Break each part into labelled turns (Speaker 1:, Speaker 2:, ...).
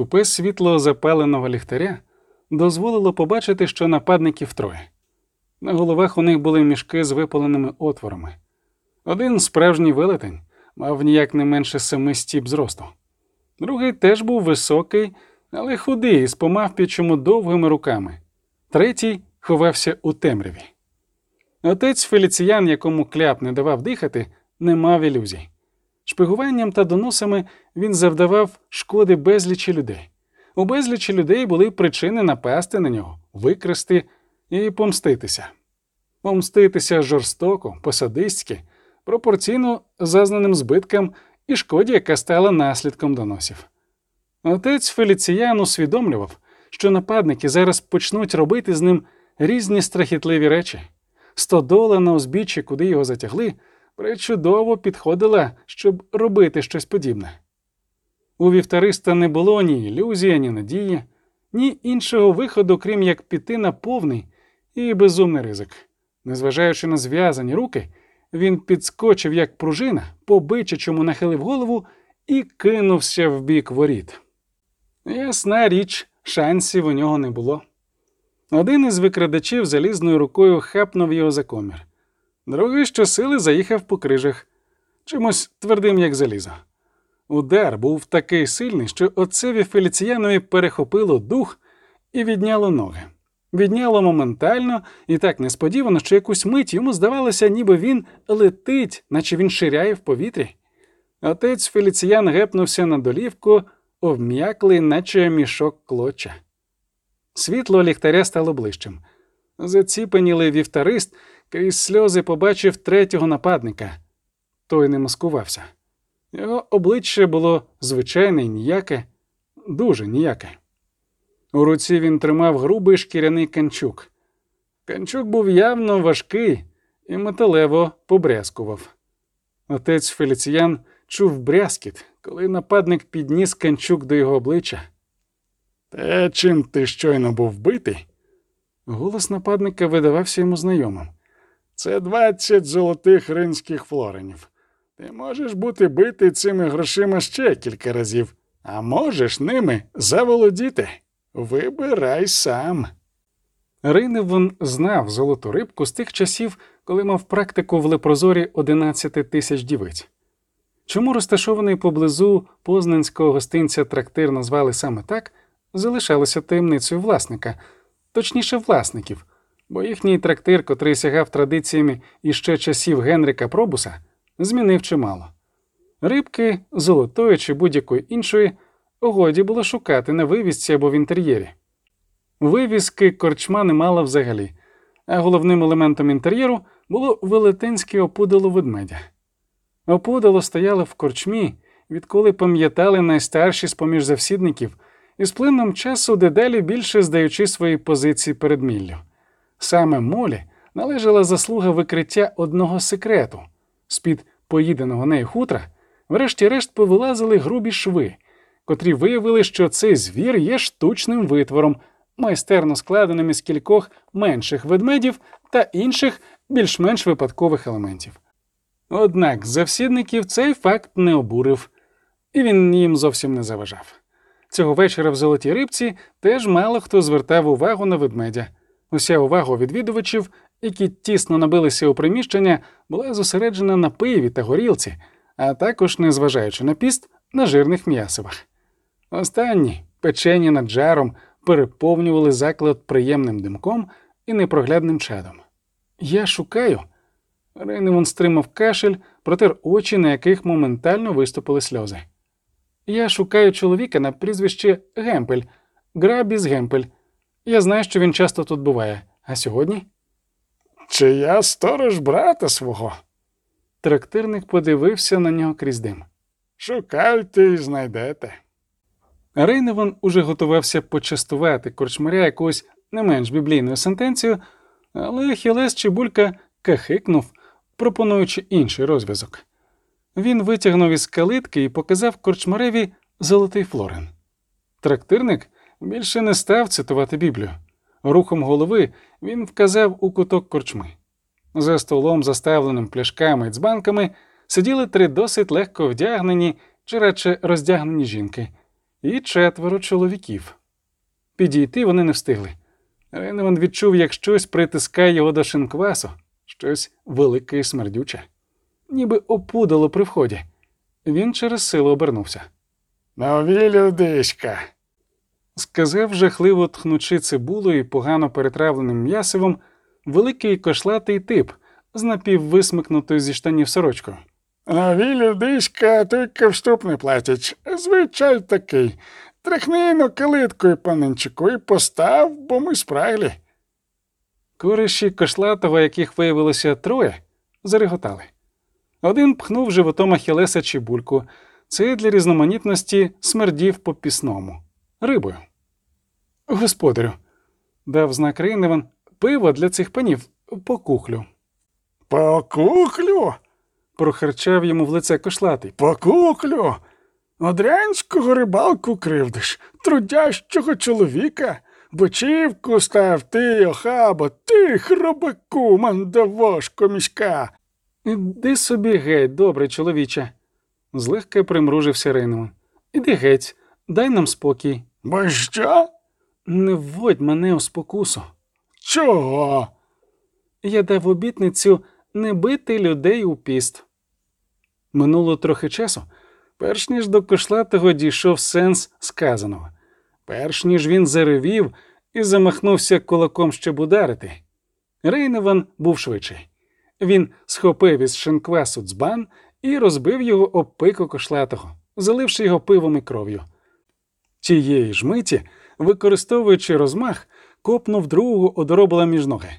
Speaker 1: Скупе світло запаленого ліхтаря дозволило побачити, що нападників троє. На головах у них були мішки з випаленими отворами. Один справжній велетень мав ніяк не менше семи стіп зросту. Другий теж був високий, але худий, з помавпічому довгими руками. Третій ховався у темряві. Отець Феліціян, якому кляп не давав дихати, не мав ілюзій. Шпигуванням та доносами він завдавав шкоди безлічі людей. У безлічі людей були причини напасти на нього, викрасти і помститися. Помститися жорстоко, посадистськи, пропорційно зазнаним збиткам і шкоді, яка стала наслідком доносів. Отець Феліціян усвідомлював, що нападники зараз почнуть робити з ним різні страхітливі речі. Стодола на узбіччі, куди його затягли, причудово підходила, щоб робити щось подібне. У вівтариста не було ні ілюзії, ні надії, ні іншого виходу, крім як піти на повний і безумний ризик. Незважаючи на зв'язані руки, він підскочив, як пружина, по бичачому нахилив голову і кинувся в бік воріт. Ясна річ, шансів у нього не було. Один із викрадачів залізною рукою хапнув його за комір. Другий щосили заїхав по крижах, чимось твердим, як залізо. Удар був такий сильний, що отцеві Феліціянові перехопило дух і відняло ноги. Відняло моментально і так несподівано, що якусь мить йому здавалося, ніби він летить, наче він ширяє в повітрі. Отець Феліціян гепнувся на долівку, обм'яклий, наче мішок клоча. Світло ліхтаря стало ближчим. Заціпенілий вівтарист крізь сльози побачив третього нападника. Той не маскувався. Його обличчя було звичайне ніяке, дуже ніяке. У руці він тримав грубий шкіряний канчук. Канчук був явно важкий і металево побрязкував. Отець Феліціян чув брязкіт, коли нападник підніс канчук до його обличчя. Те, чим ти щойно був битий? Голос нападника видавався йому знайомим. Це двадцять золотих римських флоренів. Ти можеш бути битий цими грошима ще кілька разів, а можеш ними заволодіти. Вибирай сам. Рейневон знав золоту рибку з тих часів, коли мав практику в лепрозорі 11 тисяч дівиць. Чому розташований поблизу познанського гостинця трактир назвали саме так, залишалося таємницею власника, точніше власників, бо їхній трактир, котрий сягав традиціями іще часів Генрика Пробуса, змінив чимало. Рибки, золотої чи будь-якої іншої, годі було шукати на вивісці або в інтер'єрі. Вивіски корчма не мала взагалі, а головним елементом інтер'єру було велетенське опудало ведмедя. Опудало стояло в корчмі, відколи пам'ятали найстарші з поміж завсідників, і з плином часу дедалі більше здаючи свої позиції перед міллю. Саме молі належала заслуга викриття одного секрету з-під поїденого нею хутра, врешті-решт повилазили грубі шви, котрі виявили, що цей звір є штучним витвором, майстерно складеним із кількох менших ведмедів та інших більш-менш випадкових елементів. Однак завсідників цей факт не обурив, і він їм зовсім не заважав. Цього вечора в золотій рибці теж мало хто звертав увагу на ведмедя. Уся увага відвідувачів, які тісно набилися у приміщення, була зосереджена на пиві та горілці, а також, незважаючи на піст, на жирних м'ясовах. Останні, печені над жаром, переповнювали заклад приємним димком і непроглядним чадом. Я шукаю. Рейневон стримав кашель, протер очі, на яких моментально виступили сльози. Я шукаю чоловіка на прізвище Гемпель, Грабіс Гемпель. Я знаю, що він часто тут буває. А сьогодні? Чи я сторож брата свого? Трактирник подивився на нього крізь дим. Шукайте і знайдете. Рейневан уже готувався почастувати корчмаря якоюсь не менш біблійною сентенцією, але Хілес Чебулька кахикнув, пропонуючи інший розв'язок. Він витягнув із калитки і показав корчмареві золотий флорен. Трактирник більше не став цитувати Біблію. Рухом голови він вказав у куток корчми. За столом, заставленим пляшками і дзбанками, сиділи три досить легко вдягнені чи радше роздягнені жінки, і четверо чоловіків. Підійти вони не встигли. Рейневан відчув, як щось притискає його до шинквасу, щось велике і смердюче, ніби опудало при вході. Він через силу обернувся.
Speaker 2: Нові людишка.
Speaker 1: Сказав, жахливо тхнучи цибулою і погано перетравленим м'ясивом, великий кошлатий тип з напіввисмикнутою зі штанів сорочкою.
Speaker 2: Нові людишка, тільки вступ не платять. Звичай такий. Тряхни на калиткою, паненчику, і постав, бо ми спраглі.
Speaker 1: Кориші кошлатого, яких виявилося троє, зареготали. Один пхнув животом Ахілеса чебульку, це для різноманітності смердів по пісному рибою. Господарю, дав знак Рейневан, пиво для цих панів по кухлю.
Speaker 2: По кухлю,
Speaker 1: Прохарчав йому в лице кошлатий.
Speaker 2: по кухлю. Одрянського рибалку кривдиш, трудящого чоловіка. Бочівку став ти, охабо, ти, хробаку, мандавошко міська.
Speaker 1: Іди собі геть, добре, чоловіче. Злегка примружився Рейневан. Іди геть, дай нам спокій.
Speaker 2: Бо що?
Speaker 1: Не вводь мене у спокусу.
Speaker 2: Чого?
Speaker 1: Я дав обітницю не бити людей у піст. Минуло трохи часу, перш ніж до кошлатого дійшов сенс сказаного, перш ніж він заревів і замахнувся кулаком щоб ударити. Рейневан був швидший. Він схопив із шинквасу дзбан і розбив його об пику кошлатого, заливши його пивом і кров'ю. Тієї ж миті, використовуючи розмах, копнув другого одоробила між ноги.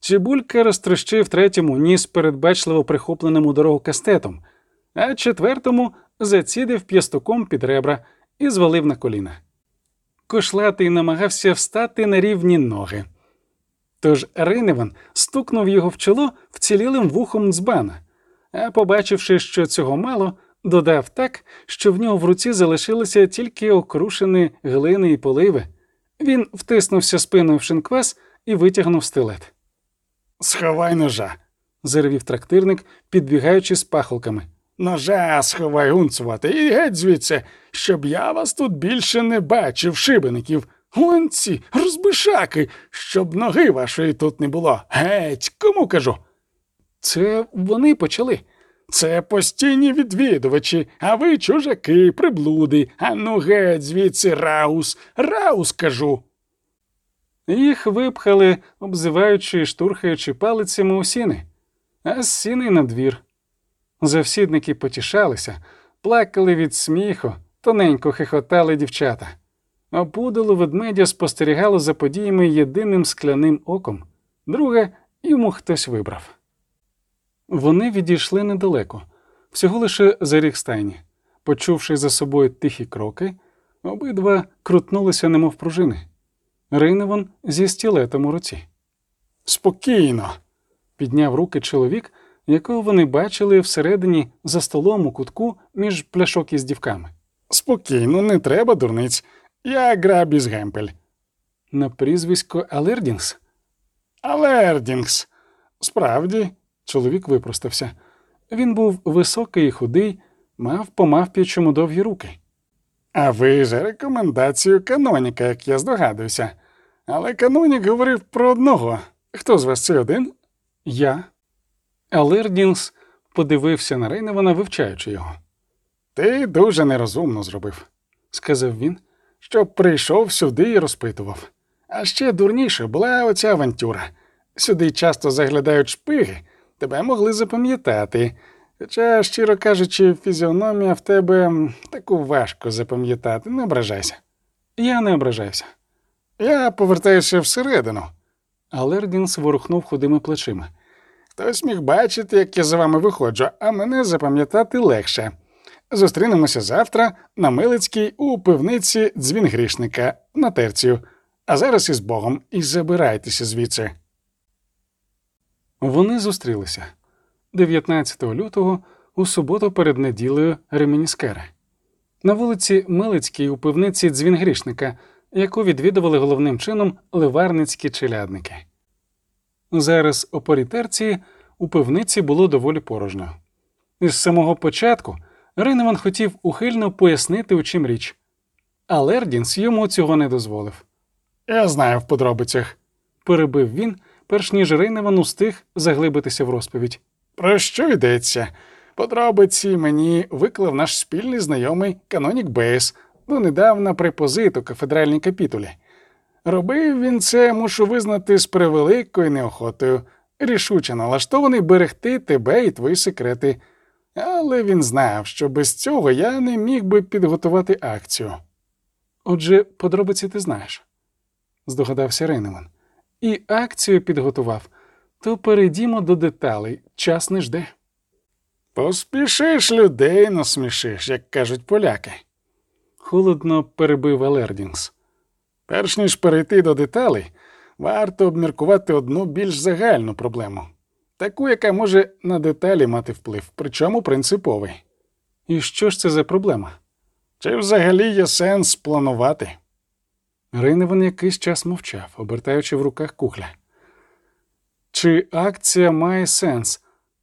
Speaker 1: Цибулька розтрощив третьому ніс передбачливо прихопленому дорогу кастетом, а четвертому зацідив п'ястуком під ребра і звалив на коліна. Кошлатий намагався встати на рівні ноги. Тож Рейневан стукнув його в чоло вцілілим вухом дзбана, а побачивши, що цього мало, додав так, що в нього в руці залишилися тільки окрушені глини і поливи. Він втиснувся спиною в шинквас і витягнув стилет.
Speaker 2: Сховай ножа.
Speaker 1: заревів трактирник, підбігаючи з пахолками.
Speaker 2: Ножа сховай гунцувати і геть звідси, щоб я вас тут більше не бачив, шибеників. Ланці, розбишаки, щоб ноги вашої тут не було. Геть, кому кажу?
Speaker 1: Це вони почали.
Speaker 2: Це постійні відвідувачі, а ви чужаки, приблуди. А ну геть звідси, раус, раус кажу.
Speaker 1: Їх випхали, обзиваючи і штурхаючи палицями у сіни, а з сіни на двір. Завсідники потішалися, плакали від сміху, тоненько хихотали дівчата. А пудало ведмедя спостерігало за подіями єдиним скляним оком, друге йому хтось вибрав. Вони відійшли недалеко, всього лише за ріг стайні. Почувши за собою тихі кроки, обидва крутнулися, немов пружини. Рейневан зі стілетом у руці.
Speaker 2: Спокійно.
Speaker 1: Підняв руки чоловік, якого вони бачили всередині за столом у кутку між пляшок із дівками.
Speaker 2: Спокійно, не треба, дурниць. Я Грабіс Гемпель.
Speaker 1: На прізвисько Алердінгс
Speaker 2: Алердінгс. Справді,
Speaker 1: чоловік випростався. Він був високий і худий, мав по мавп'ячому довгі руки.
Speaker 2: А ви за рекомендацію каноніка, як я здогадуюся. Але канонік говорив про одного. Хто з вас цей один?
Speaker 1: Я. Алердінгс подивився на Рейневана, вивчаючи його.
Speaker 2: Ти дуже нерозумно зробив,
Speaker 1: Сказав він.
Speaker 2: щоб прийшов сюди і розпитував. А ще дурніше була оця авантюра. Сюди часто заглядають шпиги, тебе могли запам'ятати. Хоча, щиро кажучи, фізіономія в тебе таку важко запам'ятати, не ображайся.
Speaker 1: Я не ображаюся.
Speaker 2: Я повертаюся всередину.
Speaker 1: Алердінс ворухнув худими плечима.
Speaker 2: Хтось міг бачити, як я за вами виходжу, а мене запам'ятати легше. Зустрінемося завтра на Милицькій у пивниці дзвін грішника на терцію. А зараз із Богом і забирайтеся звідси.
Speaker 1: Вони зустрілися 19 лютого у суботу перед неділею Ремініскери. На вулиці Милицькій у пивниці дзвін грішника, яку відвідували головним чином ливарницькі челядники. Зараз у порі терції у пивниці було доволі порожньо. Із самого початку Рейневан хотів ухильно пояснити, у чим річ. Але Рдінс йому цього не дозволив.
Speaker 2: Я знаю в подробицях.
Speaker 1: Перебив він, перш ніж Рейневан устиг заглибитися в розповідь.
Speaker 2: Про що йдеться? Подробиці мені виклав наш спільний знайомий Канонік Бейс, донедавна препозит у кафедральній капітулі. Робив він це, мушу визнати, з превеликою неохотою, рішуче налаштований берегти тебе і твої секрети. Але він знав, що без цього я не міг би підготувати акцію.
Speaker 1: Отже, подробиці ти знаєш, здогадався Рейневан. І акцію підготував. То перейдімо до деталей. Час не жде.
Speaker 2: Поспішиш людей насмішиш, як кажуть поляки.
Speaker 1: Холодно перебив Алердінгс.
Speaker 2: Перш ніж перейти до деталей, варто обміркувати одну більш загальну проблему, таку, яка може на деталі мати вплив, причому принциповий.
Speaker 1: І що ж це за проблема?
Speaker 2: Чи взагалі є сенс планувати?
Speaker 1: Рейневан якийсь час мовчав, обертаючи в руках кухля. Чи акція має сенс?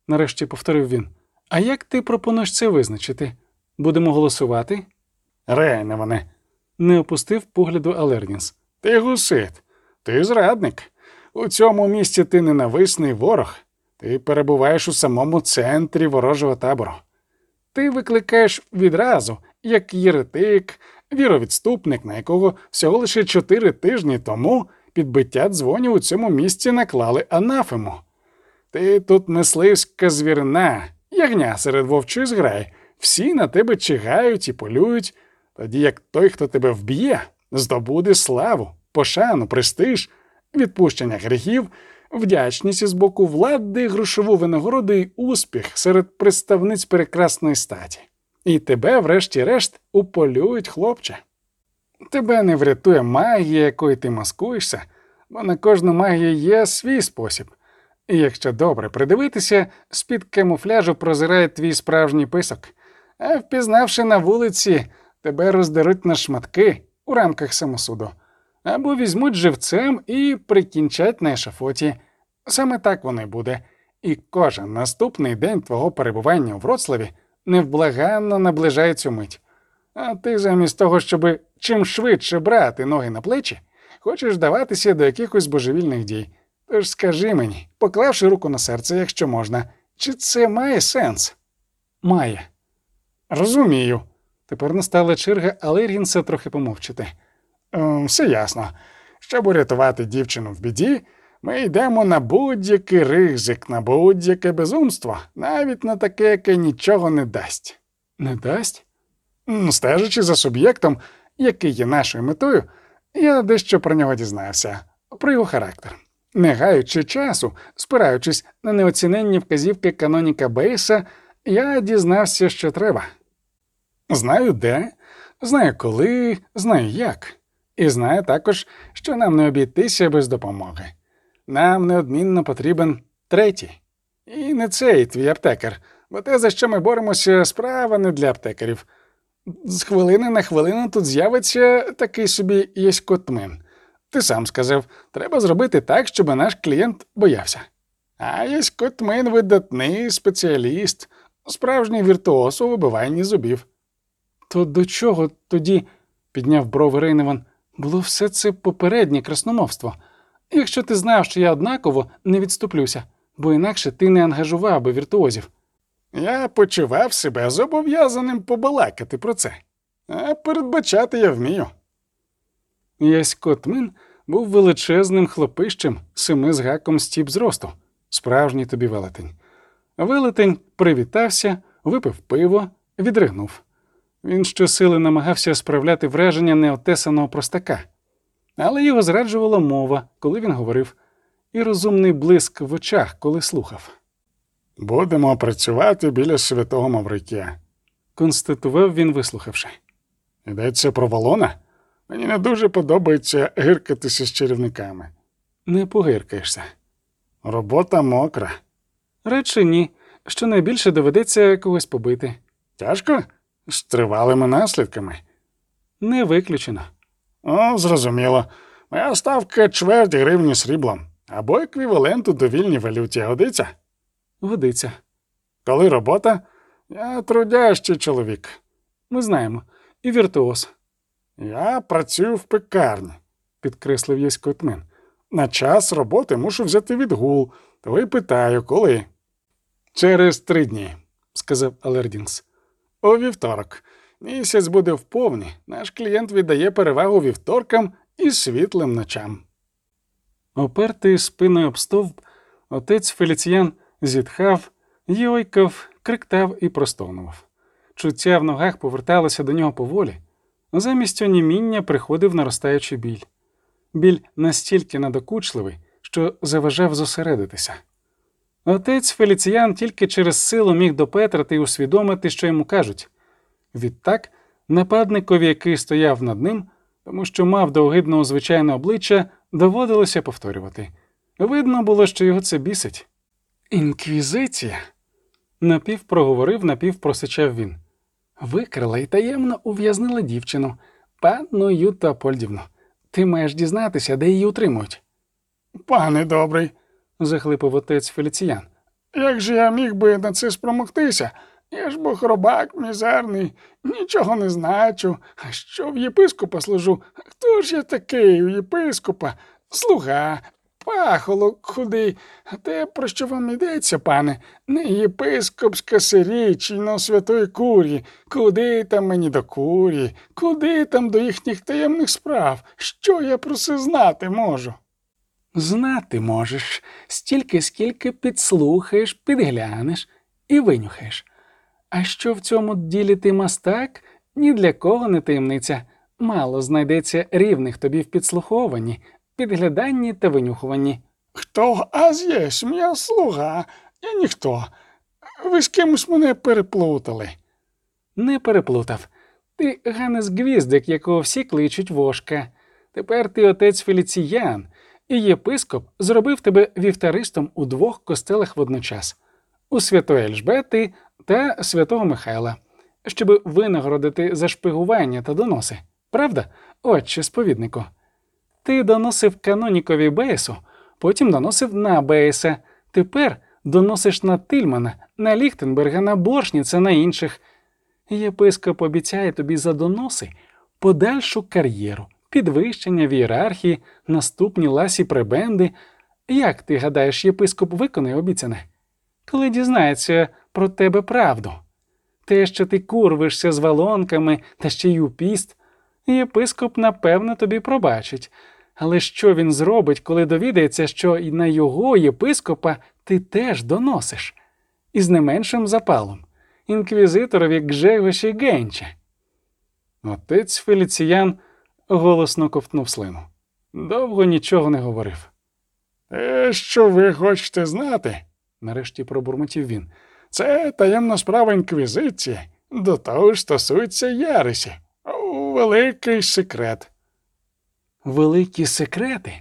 Speaker 1: нарешті повторив він. А як ти пропонуєш це визначити? Будемо голосувати?
Speaker 2: Рейневане,
Speaker 1: Не опустив погляду Алернінс.
Speaker 2: ти гусит, ти зрадник. У цьому місці ти ненависний ворог. Ти перебуваєш у самому центрі ворожого табору. Ти викликаєш відразу, як єретик, віровідступник, на якого всього лише чотири тижні тому підбиття дзвонів у цьому місці наклали анафему. Ти тут мисливська звірина, ягня серед вовчої зграї. Всі на тебе чигають і полюють, тоді як той, хто тебе вб'є, здобуде славу, пошану, престиж, відпущення гріхів, вдячність із боку влади, грошову винагороду і успіх серед представниць прекрасної статі. І тебе, врешті-решт, уполюють, хлопче. Тебе не врятує магія, якою ти маскуєшся, бо на кожну магію є свій спосіб. І якщо добре придивитися, з-під камуфляжу прозирає твій справжній писок, а впізнавши на вулиці, тебе роздеруть на шматки у рамках самосуду, або візьмуть живцем і прикінчать на ешафоті. Саме так воно й буде. І кожен наступний день твого перебування у Вроцлаві невблаганно наближає цю мить. А ти замість того, щоб чим швидше брати ноги на плечі, хочеш даватися до якихось божевільних дій. Тож скажи мені, поклавши руку на серце, якщо можна, чи це має сенс?
Speaker 1: Має.
Speaker 2: Розумію.
Speaker 1: Тепер настала черга Алергінса трохи помовчати.
Speaker 2: Ем, все ясно. Щоб урятувати дівчину в біді, ми йдемо на будь-який ризик, на будь-яке безумство, навіть на таке, яке нічого не дасть.
Speaker 1: Не дасть?
Speaker 2: Стежачи за суб'єктом, який є нашою метою, я дещо про нього дізнався, про його характер. Не гаючи часу, спираючись на неоціненні вказівки каноніка Бейса, я дізнався, що треба. Знаю де, знаю коли, знаю як, і знаю також, що нам не обійтися без допомоги. Нам неодмінно потрібен третій. І не цей твій аптекар, бо те, за що ми боремося, справа не для аптекарів. З хвилини на хвилину тут з'явиться такий собі єськотмин. Ти сам сказав, треба зробити так, щоб наш клієнт боявся. А єськотмин видатний спеціаліст, справжній віртуоз у вибиванні зубів.
Speaker 1: То до чого тоді, підняв брови Рейневан, було все це попереднє красномовство. Якщо ти знав, що я однаково не відступлюся, бо інакше ти не ангажував би віртуозів.
Speaker 2: Я почував себе зобов'язаним побалакати про це, а передбачати я вмію.
Speaker 1: Ясько Тмин був величезним хлопищем, семи з гаком стіп зросту, справжній тобі велетень. Велетень привітався, випив пиво, відригнув. Він щосили намагався справляти враження неотесаного простака, але його зраджувала мова, коли він говорив, і розумний блиск в очах, коли слухав.
Speaker 2: Будемо працювати біля святого Маврикія.
Speaker 1: Констатував він, вислухавши.
Speaker 2: Йдеться про Валона? Мені не дуже подобається гиркатися з чарівниками.
Speaker 1: Не погиркаєшся.
Speaker 2: Робота мокра.
Speaker 1: Радше ні, що найбільше доведеться когось побити.
Speaker 2: Тяжко? З тривалими наслідками.
Speaker 1: Не виключено.
Speaker 2: О, зрозуміло. Моя ставка чверть гривні сріблом або еквівалент у довільній валюті годиться.
Speaker 1: Годиться.
Speaker 2: Коли робота, я трудящий чоловік.
Speaker 1: Ми знаємо. І віртуоз.
Speaker 2: Я працюю в пекарні, підкреслив Єсько Тмин. На час роботи мушу взяти відгул, то й питаю, коли. Через три дні, сказав Алердінс. У вівторок. Місяць буде вповні. Наш клієнт віддає перевагу вівторкам і світлим ночам.
Speaker 1: Опертий спиною об стовп, отець Феліціян зітхав, йойкав, криктав і простонував. Чуття в ногах поверталося до нього поволі. Замість оніміння приходив наростаючий біль. Біль настільки надокучливий, що заважав зосередитися. Отець Феліціян тільки через силу міг допетрати і усвідомити, що йому кажуть. Відтак, нападникові, який стояв над ним, тому що мав до огидного звичайне обличчя, доводилося повторювати. Видно було, що його це бісить. Інквізиція. Напів проговорив, напів він. Викрила і таємно ув'язнила дівчину, панну Юту Апольдівну. Ти маєш дізнатися, де її утримують.
Speaker 2: Пане добрий,
Speaker 1: захлипав отець Феліціян.
Speaker 2: як же я міг би на це спромогтися? Я ж бо хробак мізерний, нічого не значу. А що в єпископа служу? Хто ж я такий у єпископа? Слуга, пахолок худий. А те, про що вам йдеться, пане, не єпископська сирічно святої курі. Куди там мені до курі? Куди там до їхніх таємних справ? Що я про це знати можу?
Speaker 1: Знати можеш стільки, скільки підслухаєш, підглянеш і винюхаєш. А що в цьому ділі ти мастак, ні для кого не таємниця. Мало знайдеться рівних тобі в підслуховуванні, підгляданні та винюхуванні.
Speaker 2: Хто аз єсть, я слуга, я ніхто. Ви з кимось мене переплутали.
Speaker 1: Не переплутав. Ти Ганес Гвіздик, якого всі кличуть вошка. Тепер ти отець Феліціян, і єпископ зробив тебе вівтаристом у двох костелах водночас у святої Ельжбети та святого Михайла, щоб винагородити за шпигування та доноси. Правда, отче сповіднику? Ти доносив канонікові Бейсу, потім доносив на Бейса, тепер доносиш на Тильмана, на Ліхтенберга, на Боршніца, на інших. Єпископ обіцяє тобі за доноси подальшу кар'єру, підвищення в ієрархії, наступні ласі пребенди. Як ти гадаєш, єпископ виконає обіцяне? Коли дізнається про тебе правду? Те, що ти курвишся з валонками та ще й у піст, єпископ напевно тобі пробачить. Але що він зробить, коли довідається, що і на його єпископа ти теж доносиш? І з не меншим запалом інквізиторові Гжегоші Генче. Отець Феліціян голосно ковтнув слину. Довго нічого не говорив.
Speaker 2: Те, що ви хочете знати,
Speaker 1: Нарешті пробурмотів він.
Speaker 2: це таємна справа інквізиції, до того ж стосується Ярисі. Великий секрет.
Speaker 1: Великі секрети.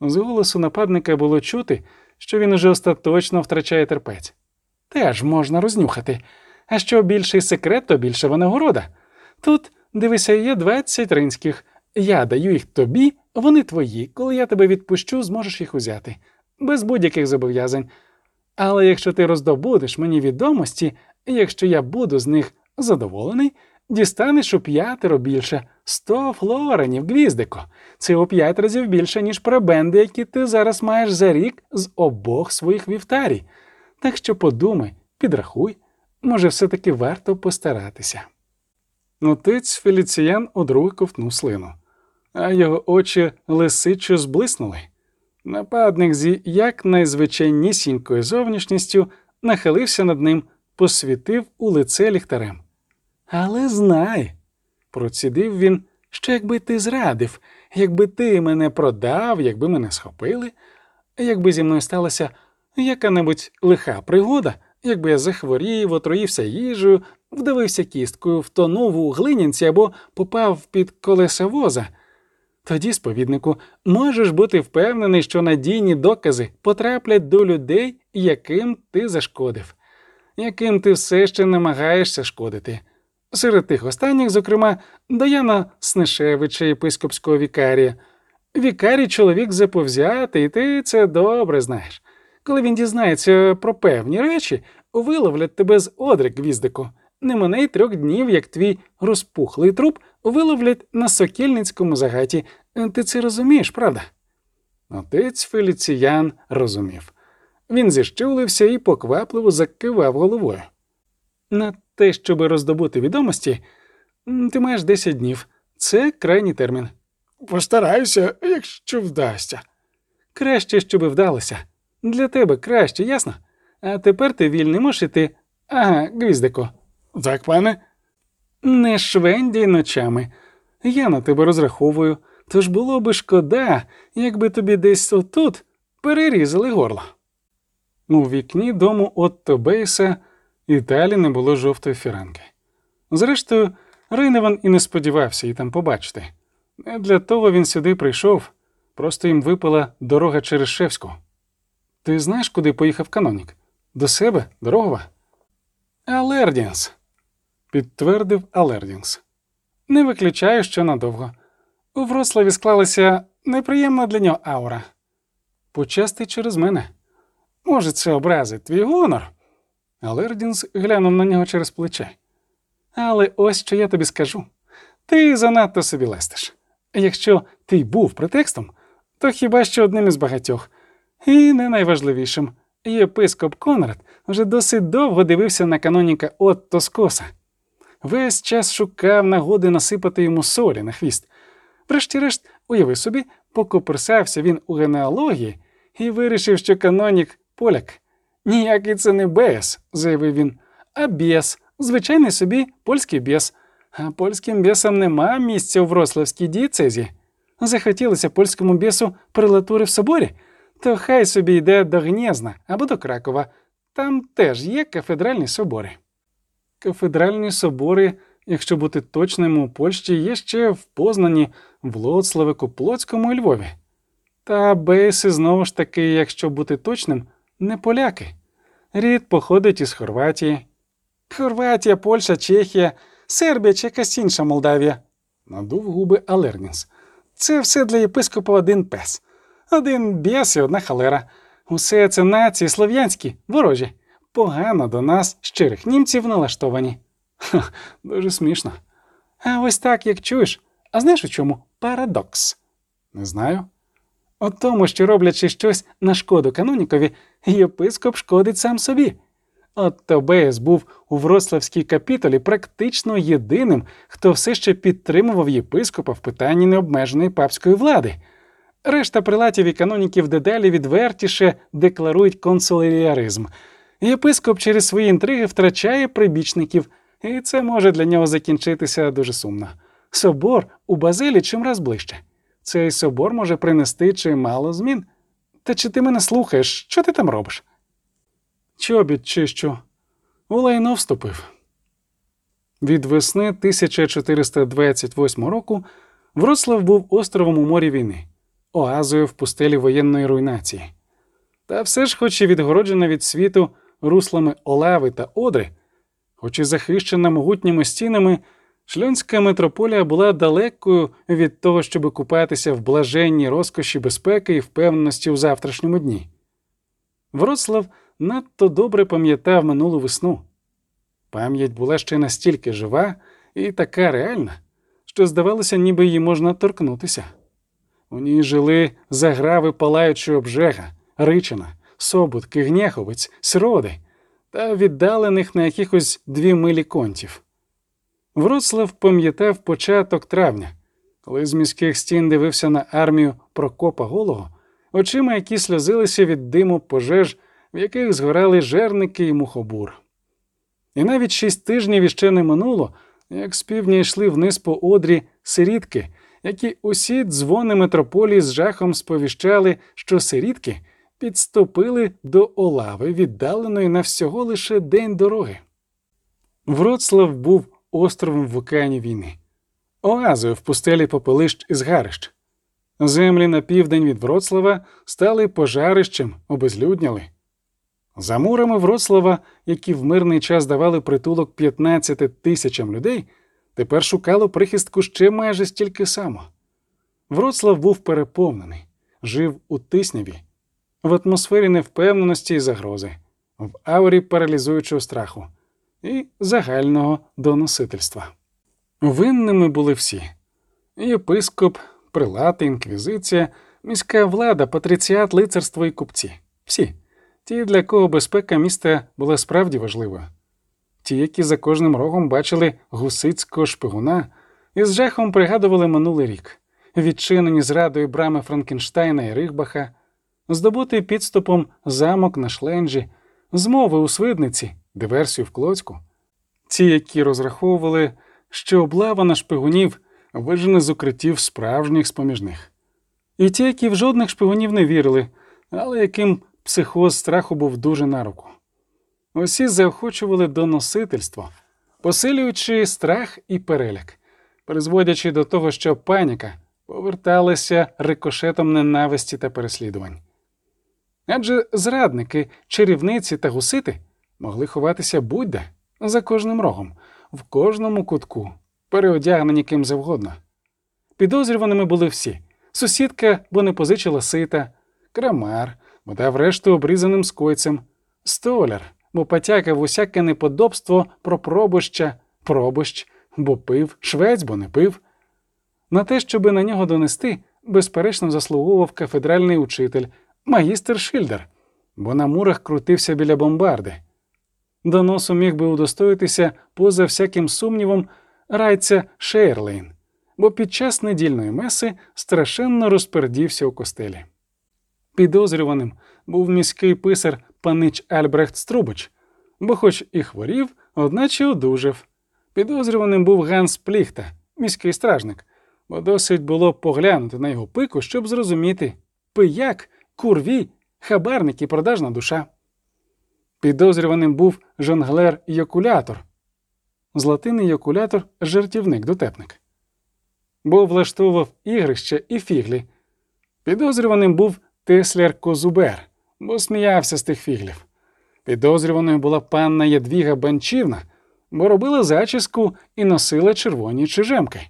Speaker 1: З голосу нападника було чути, що він уже остаточно втрачає терпець. Теж можна рознюхати. А що більший секрет, то більша винагорода. Тут, дивися, є 20 ринських. Я даю їх тобі, вони твої. Коли я тебе відпущу, зможеш їх узяти. Без будь-яких зобов'язань. Але якщо ти роздобудеш мені відомості, якщо я буду з них задоволений, дістанеш у п'ятеро більше сто флоренів, гвіздико. Це у п'ять разів більше, ніж пребенди, які ти зараз маєш за рік з обох своїх вівтарій. Так що подумай, підрахуй, може, все-таки варто постаратися. Отець Феліціян удруге ковтнув слину, а його очі лисичо зблиснули. Нападник зі якнайзвичайнісінькою зовнішністю нахилився над ним, посвітив у лице ліхтарем. Але знай, процідив він, що якби ти зрадив, якби ти мене продав, якби мене схопили, якби зі мною сталася яка-небудь лиха пригода, якби я захворів, отруївся їжею, вдавився кісткою, втонув у глинянці або попав під колеса воза. Тоді, сповіднику, можеш бути впевнений, що надійні докази потраплять до людей, яким ти зашкодив, яким ти все ще намагаєшся шкодити. Серед тих останніх, зокрема, Даяна Снишевича, єпископського вікарія. Вікарій чоловік заповзятий, і ти це добре знаєш. Коли він дізнається про певні речі, виловлять тебе з одри, гвіздику. Не мине й трьох днів, як твій розпухлий труп виловлять на сокільницькому загаті. Ти це розумієш, правда? Отець Феліціян розумів. Він зіщулився і поквапливо закивав головою. На те, щоб роздобути відомості, ти маєш 10 днів. Це крайній термін.
Speaker 2: Постараюся, якщо вдасться.
Speaker 1: Краще, щоби вдалося. Для тебе краще, ясно? А тепер ти вільний можеш іти. Ага, гвіздико.
Speaker 2: Так, пане?
Speaker 1: Не швендій ночами. Я на тебе розраховую, тож було би шкода, якби тобі десь отут перерізали горло. У вікні дому Отто Бейса і далі не було жовтої фіранки. Зрештою, Рейневан і не сподівався її там побачити. Не для того він сюди прийшов, просто їм випала дорога через Шевську. Ти знаєш, куди поїхав канонік? До себе, дорогова? Алердінс, підтвердив Алердінс. Не виключаю, що надовго. У Вроцлаві склалася неприємна для нього аура. Почасти через мене. Може, це образить твій гонор. Алердінс глянув на нього через плече. Але ось що я тобі скажу. Ти занадто собі лестиш. Якщо ти й був претекстом, то хіба що одним із багатьох. І не найважливішим. Єпископ Конрад вже досить довго дивився на каноніка Отто Скоса. Весь час шукав нагоди насипати йому солі на хвіст. Врешті-решт, уяви собі, покоперсався він у генеалогії і вирішив, що канонік поляк. Ніякий це не бес, заявив він, а бєс, звичайний собі польський бєс. А польським бєсам нема місця у Врославській дієцезі. Захотілося польському бєсу прелатури в соборі, то хай собі йде до Гнєзна або до Кракова. Там теж є кафедральні собори. Кафедральні собори, якщо бути точним, у Польщі є ще в Познані, Влоцлавику, Плоцькому і Львові. Та бейси, знову ж таки, якщо бути точним, не поляки. Рід походить із Хорватії. Хорватія, Польща, Чехія, Сербія чи якась інша Молдавія. Надув губи Алернінс. Це все для єпископа один пес. Один біс і одна халера. Усе це нації слов'янські, ворожі. Погано до нас, щирих німців, налаштовані. Ха, дуже смішно. А ось так, як чуєш. А знаєш у чому? Парадокс. Не знаю. У тому, що роблячи щось на шкоду канонікові, єпископ шкодить сам собі. От Тобеєс був у Вроцлавській капітолі практично єдиним, хто все ще підтримував єпископа в питанні необмеженої папської влади. Решта прилатів і каноніків дедалі відвертіше декларують консуляризм. Єпископ через свої інтриги втрачає прибічників, і це може для нього закінчитися дуже сумно. Собор у Базилі чимраз ближче. Цей собор може принести чимало змін. Та чи ти мене слухаєш, що ти там робиш? Чобіт чищу. У лайно вступив. Від весни 1428 року Вроцлав був островом у морі війни, оазою в пустелі воєнної руйнації. Та все ж, хоч і відгороджена від світу руслами Олави та Одри, хоч і захищена могутніми стінами, шльонська метрополія була далекою від того, щоб купатися в блаженній розкоші безпеки і впевненості у завтрашньому дні. Вроцлав надто добре пам'ятав минулу весну. Пам'ять була ще настільки жива і така реальна, що здавалося, ніби її можна торкнутися. У ній жили заграви палаючого обжега, Ричина, Собутки, Гнєховець, Сроди та віддалених на якихось дві милі контів. Вроцлав пам'ятав початок травня, коли з міських стін дивився на армію Прокопа Голого, очима, які сльозилися від диму пожеж, в яких згорали жерники і мухобур. І навіть шість тижнів іще не минуло, як з півдня йшли вниз по одрі сирітки, які усі дзвони метрополії з жахом сповіщали, що сирітки підступили до Олави, віддаленої на всього лише день дороги. Вроцлав був островом в океані війни, оазою в пустелі попелищ і згарищ. Землі на південь від Вроцлава стали пожарищем, обезлюдняли. За мурами Вроцлава, які в мирний час давали притулок 15 тисячам людей, тепер шукало прихистку ще майже стільки само. Вроцлав був переповнений, жив у тисняві, в атмосфері невпевненості і загрози, в аурі паралізуючого страху. і загального доносительства. Винними були всі єпископ, прилати, інквізиція, міська влада, патриціат, лицарство і купці. Всі, ті, для кого безпека міста була справді важливою. Ті, які за кожним рогом бачили гусицького шпигуна і з жахом пригадували минулий рік, відчинені зрадою брами Франкенштайна і Рихбаха, здобутий підступом замок на шленджі, змови у свидниці, диверсію в Клоцьку. Ті, які розраховували, що облава на шпигунів вижене з укриттів справжніх з-поміж. І ті, які в жодних шпигунів не вірили, але яким психоз страху був дуже на руку. Усі заохочували до носительства, посилюючи страх і переляк, призводячи до того, що паніка поверталася рикошетом ненависті та переслідувань. Адже зрадники, чарівниці та гусити могли ховатися будь-де за кожним рогом, в кожному кутку, переодягнені ким завгодно. Підозрюваними були всі сусідка, бо не позичила сита, крамар, бо дав решту обрізаним скойцем, столяр, бо потякав усяке неподобство про пробоща, пробощ, бо пив, швець, бо не пив. На те, щоби на нього донести, безперечно заслуговував кафедральний учитель, магістр Шильдер, бо на мурах крутився біля бомбарди. Доносу міг би удостоїтися поза всяким сумнівом райця Шейрлейн, бо під час недільної меси страшенно розпердівся у костелі. Підозрюваним був міський писар панич Альбрехт Струбич, бо, хоч і хворів, одначе одужав. Підозрюваним був Ганс Пліхта, міський стражник, бо досить було поглянути на його пику, щоб зрозуміти пияк, курвій, хабарник і продажна душа. Підозрюваним був жонглер Йокулятор. З латини Йокулятор жартівник дотепник. Бо влаштовував ігрища і фіглі. Підозрюваним був Тесляр Козубер, бо сміявся з тих фіглів. Підозрюваною була панна Ядвіга Банчівна, бо робила зачіску і носила червоні чижемки.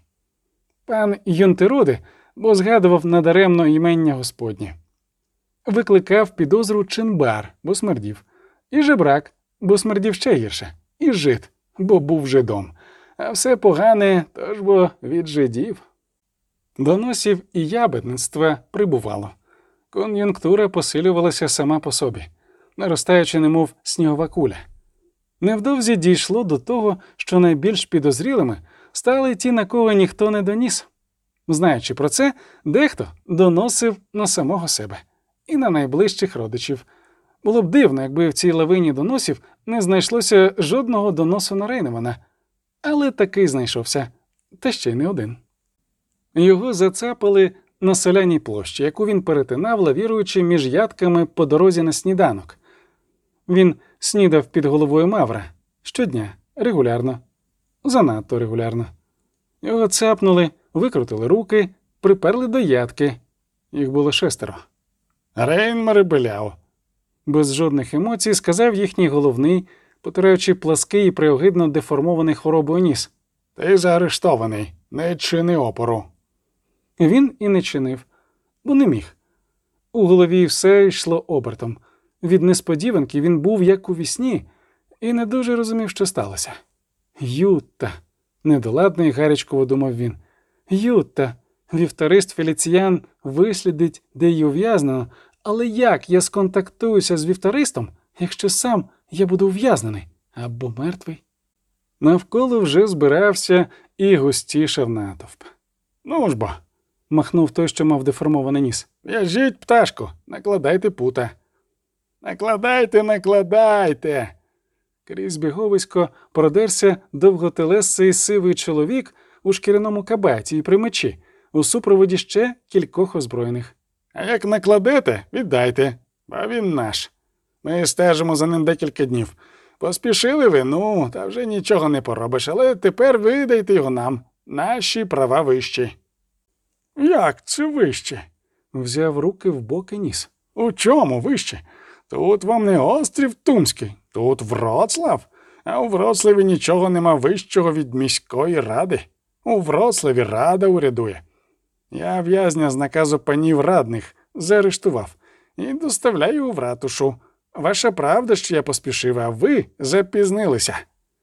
Speaker 1: Пан Юнтероди, бо згадував надаремно імення Господнє. Викликав підозру чинбар, бо смердів, і жебрак, бо смердів ще гірше, і жид, бо був жидом, а все погане, тож бо від жидів. Доносів і ябедництва прибувало. Кон'юнктура посилювалася сама по собі, наростаючи, немов снігова куля. Невдовзі дійшло до того, що найбільш підозрілими стали ті, на кого ніхто не доніс. Знаючи про це, дехто доносив на самого себе і на найближчих родичів. Було б дивно, якби в цій лавині доносів не знайшлося жодного доносу на Рейневана, але такий знайшовся, та ще й не один. Його зацапали на соляній площі, яку він перетинав, лавіруючи між ядками по дорозі на сніданок. Він снідав під головою Мавра щодня, регулярно, занадто регулярно. Його цапнули, викрутили руки, приперли до ядки. Їх було шестеро.
Speaker 2: Рейн меребеляв.
Speaker 1: Без жодних емоцій сказав їхній головний, потираючи плаский і приогидно деформований хворобою ніс.
Speaker 2: Ти заарештований, не чини опору.
Speaker 1: Він і не чинив, бо не міг. У голові все йшло обертом. Від несподіванки він був як у вісні, і не дуже розумів, що сталося. Ютта, недоладно і гарячково думав він. Ютта, вівторист Феліціян вислідить, де її ув'язнено, але як я сконтактуюся з вівтористом, якщо сам я буду ув'язнений або мертвий? Навколо вже збирався і густішав натовп.
Speaker 2: Ну ж бо,
Speaker 1: Махнув той, що мав деформований ніс.
Speaker 2: в'яжіть, пташку, накладайте пута. Накладайте, накладайте.
Speaker 1: Крізь біговисько продерся довготелесий сивий чоловік у шкіряному кабаті і при мечі, у супроводі ще кількох озброєних.
Speaker 2: А як накладете, віддайте, бо він наш. Ми стежимо за ним декілька днів. Поспішили ви, ну, та вже нічого не поробиш, але тепер видайте його нам. Наші права вищі. Як це вище?
Speaker 1: Взяв руки в боки ніс.
Speaker 2: У чому вище? Тут вам не острів Тумський, тут Вроцлав, а у Вроцлаві нічого нема вищого від міської ради. У Вроцлаві рада урядує. Я в'язня з наказу панів радних заарештував і доставляю в ратушу. Ваша правда, що я поспішив, а ви запізнилися.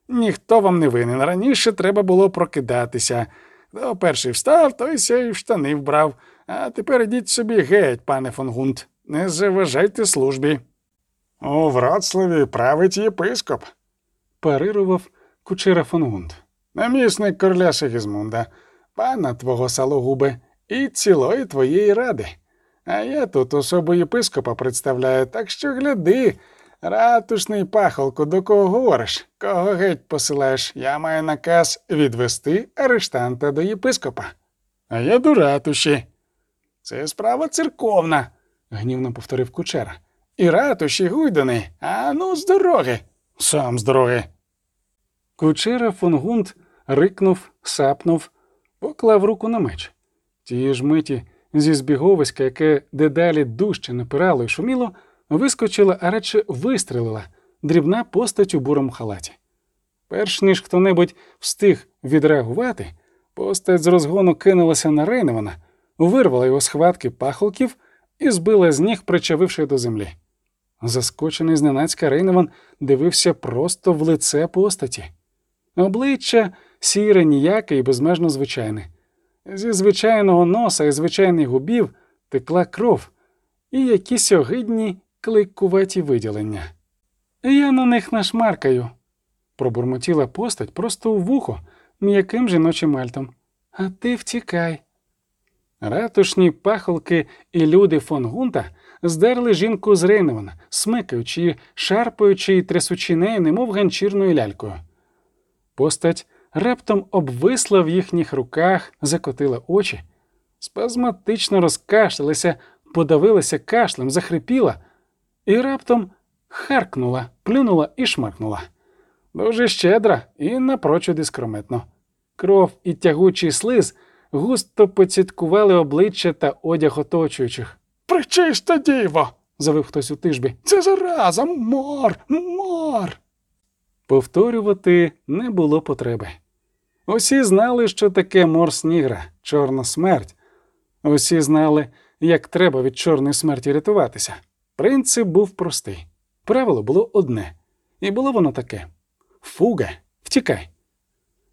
Speaker 2: Ніхто вам не винен. Раніше треба було прокидатися. Хто перший встав, той сей в штани вбрав. А тепер ідіть собі геть, пане фон Гунт. Не заважайте службі. У Вроцлаві править єпископ,
Speaker 1: парирував кучера фон Гунд.
Speaker 2: намісник короля Сигізмунда, пана твого Салогуби і цілої твоєї ради. А я тут особу єпископа представляю, так що гляди, ратушний пахолку, до кого говориш, кого геть посилаєш. Я маю наказ відвести арештанта до єпископа. А я до ратуші. Це справа церковна, гнівно повторив кучера. І ратуші гуйдани, а ну з дороги. Сам з дороги.
Speaker 1: Кучера фон Гунд рикнув, сапнув, поклав руку на меч. Тієї ж миті зі збіговиська, яке дедалі дужче напирало і шуміло, вискочила, а радше вистрелила дрібна постать у бурому халаті. Перш ніж хто-небудь встиг відреагувати, постать з розгону кинулася на Рейневана, вирвала його з хватки пахолків і збила з ніг, причавивши до землі. Заскочений зненацька Рейневан дивився просто в лице постаті. Обличчя сіре, ніяке і безмежно звичайне. Зі звичайного носа і звичайних губів текла кров і якісь огидні кликкуваті виділення. Я на них нашмаркаю, пробурмотіла постать просто у вухо м'яким жіночим альтом. А ти втікай. Ратушні пахолки і люди фон Гунта здерли жінку з Рейневана, смикаючи, шарпаючи і трясучи нею, немов ганчірною лялькою. Постать раптом обвисла в їхніх руках, закотила очі, спазматично розкашлялася, подавилася кашлем, захрипіла і раптом харкнула, плюнула і шмаркнула. Дуже щедра і напрочуд іскрометно. Кров і тягучий слиз густо поцяткували обличчя та одяг оточуючих.
Speaker 2: Причиста діво!
Speaker 1: Завив хтось у тижбі.
Speaker 2: Це зараза, мор, мор.
Speaker 1: Повторювати не було потреби. Усі знали, що таке морс нігра, чорна смерть. Усі знали, як треба від чорної смерті рятуватися. Принцип був простий. Правило було одне, і було воно таке: фуга, втікай.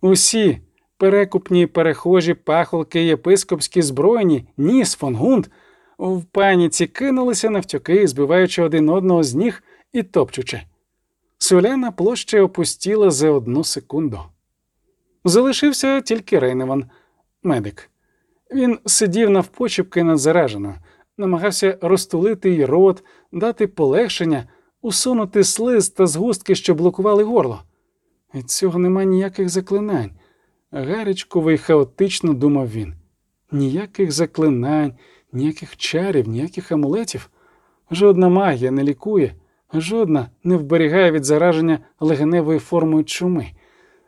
Speaker 1: Усі перекупні, перехожі, пахолки, єпископські збройні, ніс фон Гунд в паніці кинулися навтюки, збиваючи один одного з ніг і топчучи. Соляна площа опустіла за одну секунду. Залишився тільки Рейневан, медик. Він сидів навпочіпки над зараженою, намагався розтулити їй рот, дати полегшення, усунути слиз та згустки, що блокували горло. Від цього нема ніяких заклинань. Гарячково й хаотично думав він. Ніяких заклинань, ніяких чарів, ніяких амулетів. Жодна магія не лікує, жодна не вберігає від зараження легеневою формою чуми.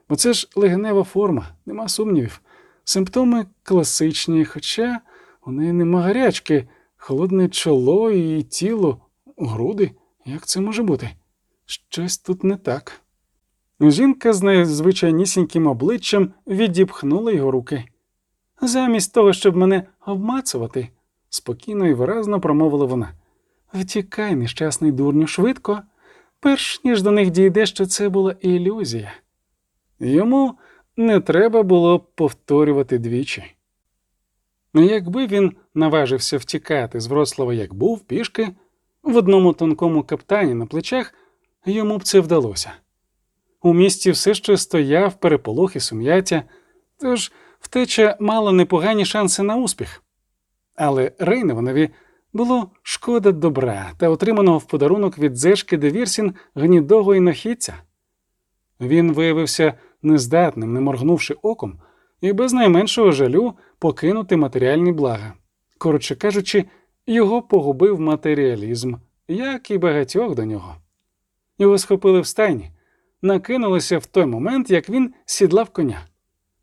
Speaker 1: Бо це ж легенева форма, нема сумнівів. Симптоми класичні, хоча у неї нема гарячки, холодне чоло і тіло, груди. Як це може бути? Щось тут не так. Жінка з найзвичайнісіньким обличчям відіпхнула його руки. Замість того, щоб мене обмацувати, спокійно і виразно промовила вона. Втікай, нещасний дурню, швидко, перш ніж до них дійде, що це була ілюзія. Йому не треба було повторювати двічі. Якби він наважився втікати з Вроцлава, як був, пішки, в одному тонкому каптані на плечах, йому б це вдалося. У місті все ще стояв переполох і сум'яття, тож втеча мала непогані шанси на успіх. Але Рейневанові було шкода добра та отриманого в подарунок від Зешки де Вірсін гнідого інохідця. Він виявився нездатним, не моргнувши оком, і без найменшого жалю покинути матеріальні блага. Коротше кажучи, його погубив матеріалізм, як і багатьох до нього. Його схопили в стайні, накинулися в той момент, як він сідлав коня.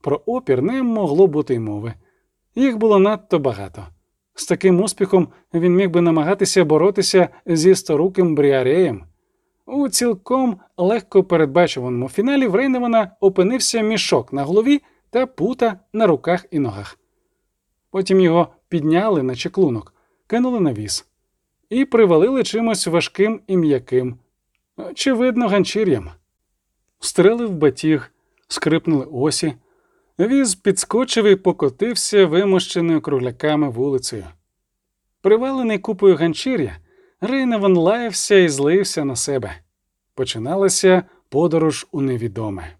Speaker 1: Про опір не могло бути й мови. Їх було надто багато. З таким успіхом він міг би намагатися боротися зі сторуким бріареєм. У цілком легко передбачуваному фіналі в Рейневана опинився мішок на голові та пута на руках і ногах. Потім його підняли на чеклунок, кинули на віз і привалили чимось важким і м'яким, очевидно, ганчір'ям. стрелив батіг, скрипнули осі. Віз підскочив і покотився вимощеною кругляками вулицею. Привалений купою ганчір'я, Рейневан лаявся і злився на себе. Починалася подорож у невідоме.